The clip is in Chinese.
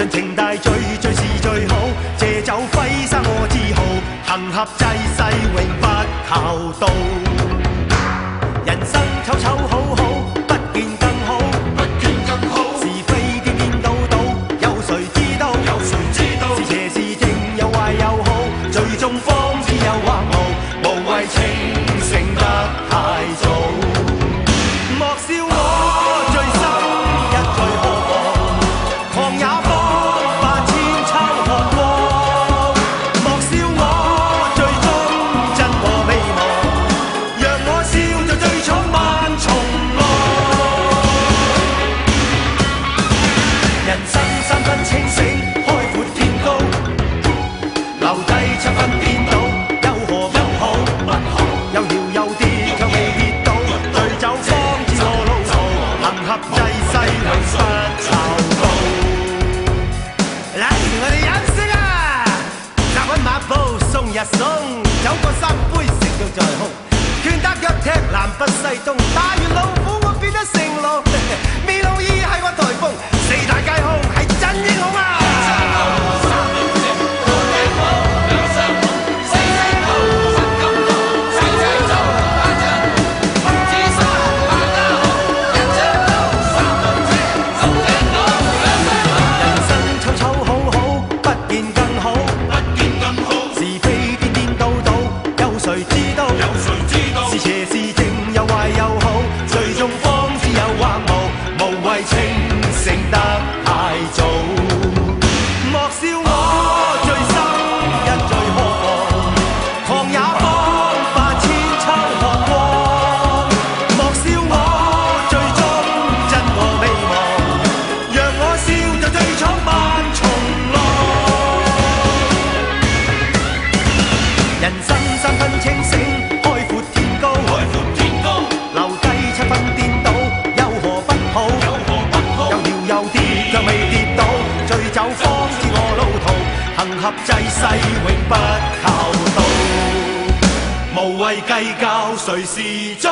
尽情大醉，醉是最好。借酒挥洒我自豪，行侠济世永不求道。人生丑丑。我老行侠济世永不超来我哋饮先啦稳马步送送走过三杯食到再哭拳打脚踢南北西东方知我路途行侠济世永不靠道。无谓计较谁是最